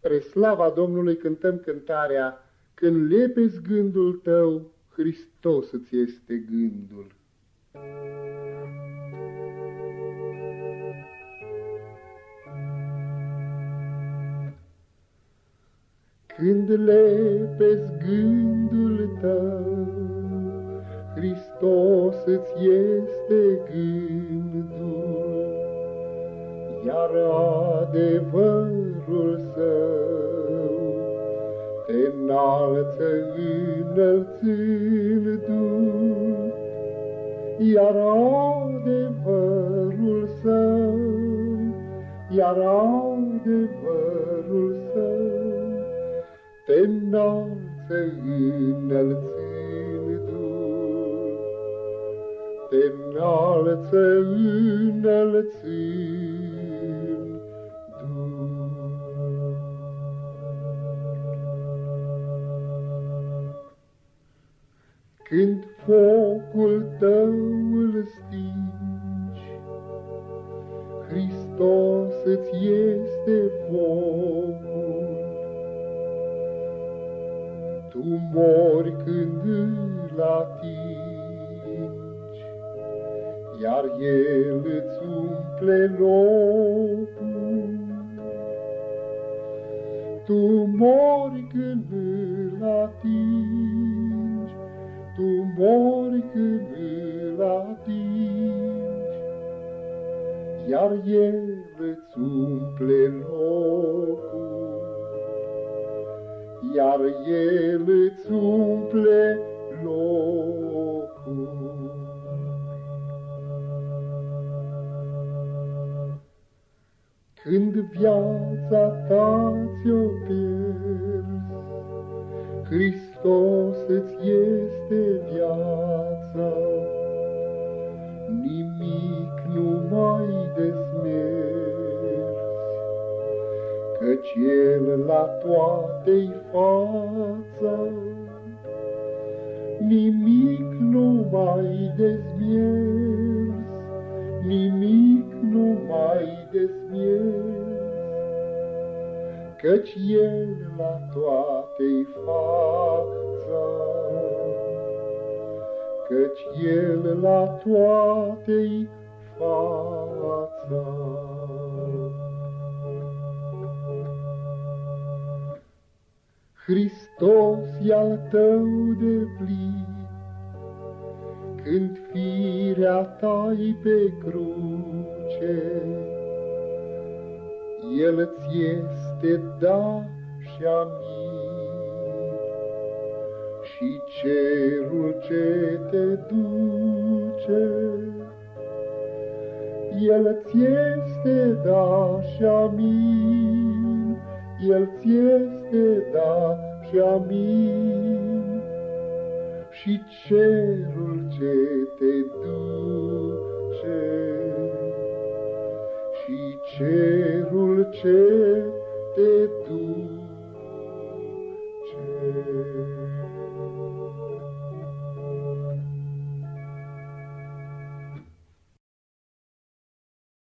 Spre slava Domnului cântăm cântarea, Când lepezi gândul tău, Hristos îți este gândul. Când lepezi gândul tău, Hristos îți este gândul, Iar adevărul său te înalță înălțându iar adevărul său, iar adevărul său te înalță înălțându te înalță înălțându Când focul tău îl stingi, Hristos îți este focul. Tu mori când îl atingi, Iar El îți umple locul. Tu mori când îl atingi, tu mori când îl atingi, iar el îți umple locul, iar el îți umple locul. Când viața ta ți-o pierzi, Hristos îți este viața, nimic nu mai desmerzi, Căci El la toate-i fața. Nimic nu mai desmierzi, nimic nu mai desmierzi, căci El la toate-i fața. Căci El la toate-i fața. Hristos e al tău de plin, Când firea ta pe cruce, El-ți este da și amin, Și cerul ce te duce, El-ți este da și amin, El-ți este da și amin, Și cerul ce te duce, și cerul ce te duce.